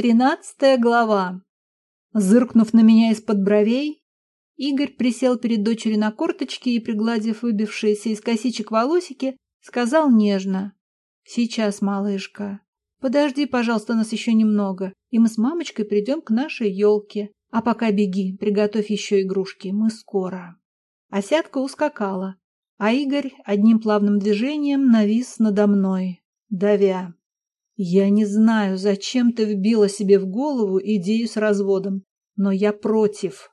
Тринадцатая глава. Зыркнув на меня из-под бровей, Игорь присел перед дочерью на корточки и, пригладив выбившиеся из косичек волосики, сказал нежно. «Сейчас, малышка. Подожди, пожалуйста, нас еще немного, и мы с мамочкой придем к нашей елке. А пока беги, приготовь еще игрушки, мы скоро». Осятка ускакала, а Игорь одним плавным движением навис надо мной, давя. Я не знаю, зачем ты вбила себе в голову идею с разводом, но я против.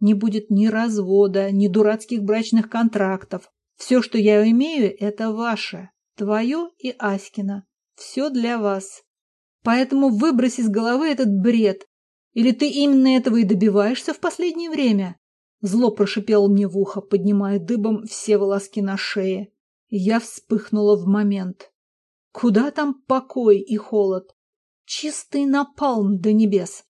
Не будет ни развода, ни дурацких брачных контрактов. Все, что я имею, это ваше, твое и Аськина. Все для вас. Поэтому выбрось из головы этот бред. Или ты именно этого и добиваешься в последнее время? Зло прошипело мне в ухо, поднимая дыбом все волоски на шее. Я вспыхнула в момент. Куда там покой и холод? Чистый напалм до небес.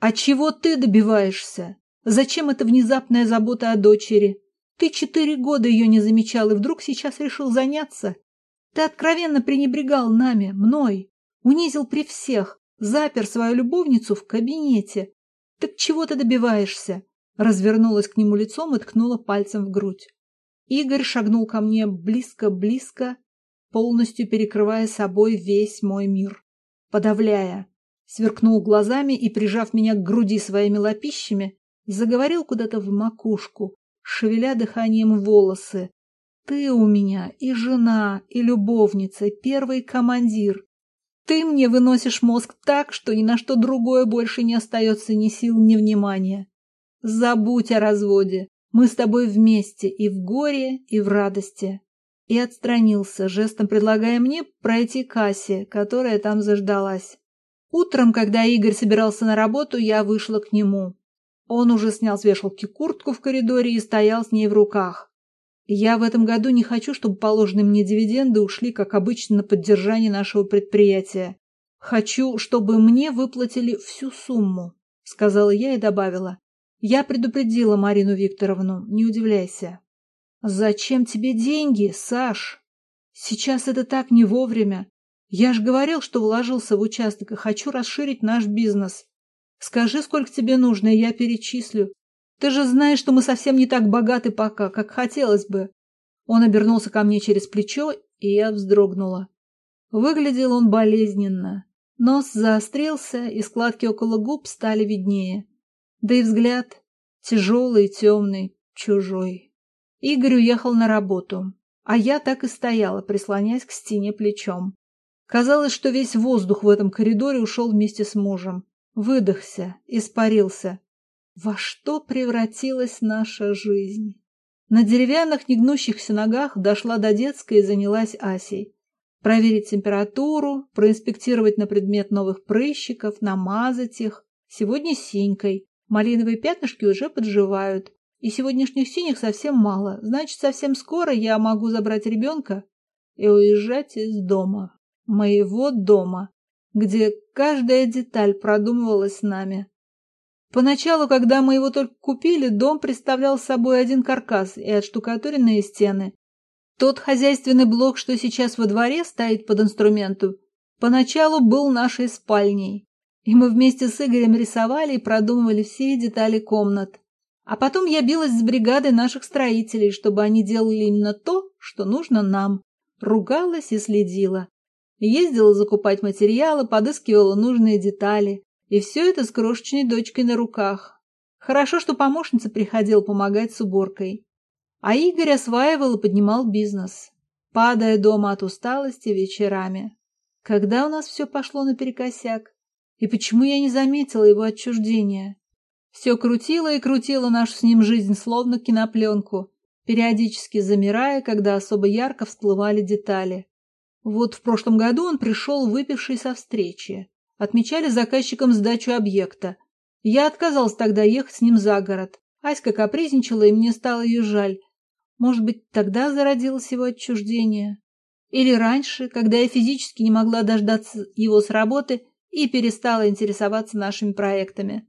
А чего ты добиваешься? Зачем эта внезапная забота о дочери? Ты четыре года ее не замечал и вдруг сейчас решил заняться? Ты откровенно пренебрегал нами, мной, унизил при всех, запер свою любовницу в кабинете. Так чего ты добиваешься? Развернулась к нему лицом и ткнула пальцем в грудь. Игорь шагнул ко мне близко-близко, полностью перекрывая собой весь мой мир, подавляя. Сверкнул глазами и, прижав меня к груди своими лапищами, заговорил куда-то в макушку, шевеля дыханием волосы. «Ты у меня и жена, и любовница, первый командир. Ты мне выносишь мозг так, что ни на что другое больше не остается ни сил, ни внимания. Забудь о разводе. Мы с тобой вместе и в горе, и в радости и отстранился, жестом предлагая мне пройти к кассе, которая там заждалась. Утром, когда Игорь собирался на работу, я вышла к нему. Он уже снял с вешалки куртку в коридоре и стоял с ней в руках. Я в этом году не хочу, чтобы положенные мне дивиденды ушли, как обычно, на поддержание нашего предприятия. Хочу, чтобы мне выплатили всю сумму, сказала я и добавила. Я предупредила Марину Викторовну, не удивляйся. «Зачем тебе деньги, Саш? Сейчас это так не вовремя. Я же говорил, что вложился в участок и хочу расширить наш бизнес. Скажи, сколько тебе нужно, и я перечислю. Ты же знаешь, что мы совсем не так богаты пока, как хотелось бы». Он обернулся ко мне через плечо, и я вздрогнула. Выглядел он болезненно. Нос заострился, и складки около губ стали виднее. Да и взгляд тяжелый, темный, чужой. Игорь уехал на работу, а я так и стояла, прислоняясь к стене плечом. Казалось, что весь воздух в этом коридоре ушел вместе с мужем. Выдохся, испарился. Во что превратилась наша жизнь? На деревянных негнущихся ногах дошла до детской и занялась Асей. Проверить температуру, проинспектировать на предмет новых прыщиков, намазать их. Сегодня синькой. Малиновые пятнышки уже подживают. И сегодняшних синих совсем мало. Значит, совсем скоро я могу забрать ребенка и уезжать из дома. Моего дома, где каждая деталь продумывалась нами. Поначалу, когда мы его только купили, дом представлял собой один каркас и отштукатуренные стены. Тот хозяйственный блок, что сейчас во дворе стоит под инструменту, поначалу был нашей спальней. И мы вместе с Игорем рисовали и продумывали все детали комнат. А потом я билась с бригадой наших строителей, чтобы они делали именно то, что нужно нам. Ругалась и следила. Ездила закупать материалы, подыскивала нужные детали. И все это с крошечной дочкой на руках. Хорошо, что помощница приходила помогать с уборкой. А Игорь осваивал и поднимал бизнес, падая дома от усталости вечерами. Когда у нас все пошло наперекосяк? И почему я не заметила его отчуждения? Все крутило и крутило нашу с ним жизнь, словно кинопленку, периодически замирая, когда особо ярко всплывали детали. Вот в прошлом году он пришел выпивший со встречи. Отмечали заказчиком сдачу объекта. Я отказался тогда ехать с ним за город. Аська капризничала, и мне стало ее жаль. Может быть, тогда зародилось его отчуждение? Или раньше, когда я физически не могла дождаться его с работы и перестала интересоваться нашими проектами?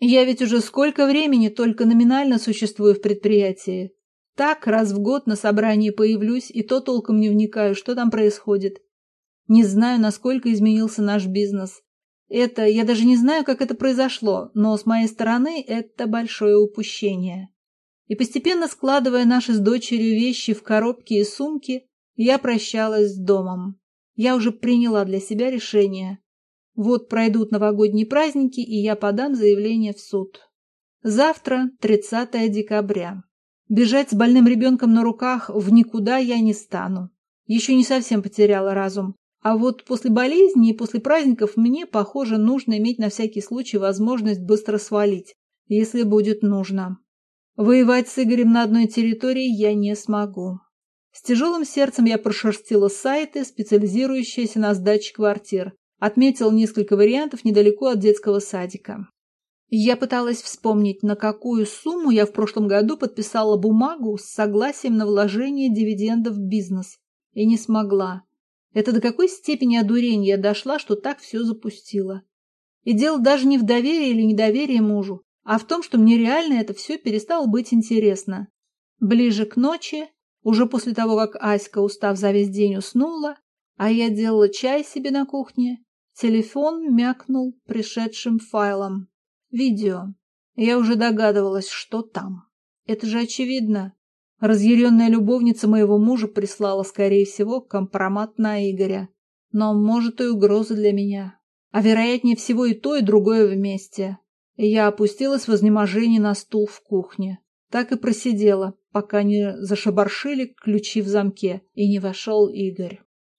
Я ведь уже сколько времени только номинально существую в предприятии. Так раз в год на собрании появлюсь, и то толком не вникаю, что там происходит. Не знаю, насколько изменился наш бизнес. Это, я даже не знаю, как это произошло, но с моей стороны это большое упущение. И постепенно складывая наши с дочерью вещи в коробки и сумки, я прощалась с домом. Я уже приняла для себя решение. Вот пройдут новогодние праздники, и я подам заявление в суд. Завтра, 30 декабря. Бежать с больным ребенком на руках в никуда я не стану. Еще не совсем потеряла разум. А вот после болезни и после праздников мне, похоже, нужно иметь на всякий случай возможность быстро свалить, если будет нужно. Воевать с Игорем на одной территории я не смогу. С тяжелым сердцем я прошерстила сайты, специализирующиеся на сдаче квартир. Отметил несколько вариантов недалеко от детского садика. Я пыталась вспомнить, на какую сумму я в прошлом году подписала бумагу с согласием на вложение дивидендов в бизнес. И не смогла. Это до какой степени одурения я дошла, что так все запустила. И дело даже не в доверии или недоверии мужу, а в том, что мне реально это все перестало быть интересно. Ближе к ночи, уже после того, как Аська, устав за весь день, уснула, а я делала чай себе на кухне, телефон мякнул пришедшим файлом. Видео. Я уже догадывалась, что там. Это же очевидно. Разъяренная любовница моего мужа прислала, скорее всего, компромат на Игоря. Но, может, и угроза для меня. А вероятнее всего и то, и другое вместе. Я опустилась в изнеможении на стул в кухне. Так и просидела, пока не зашабаршили ключи в замке, и не вошел Игорь.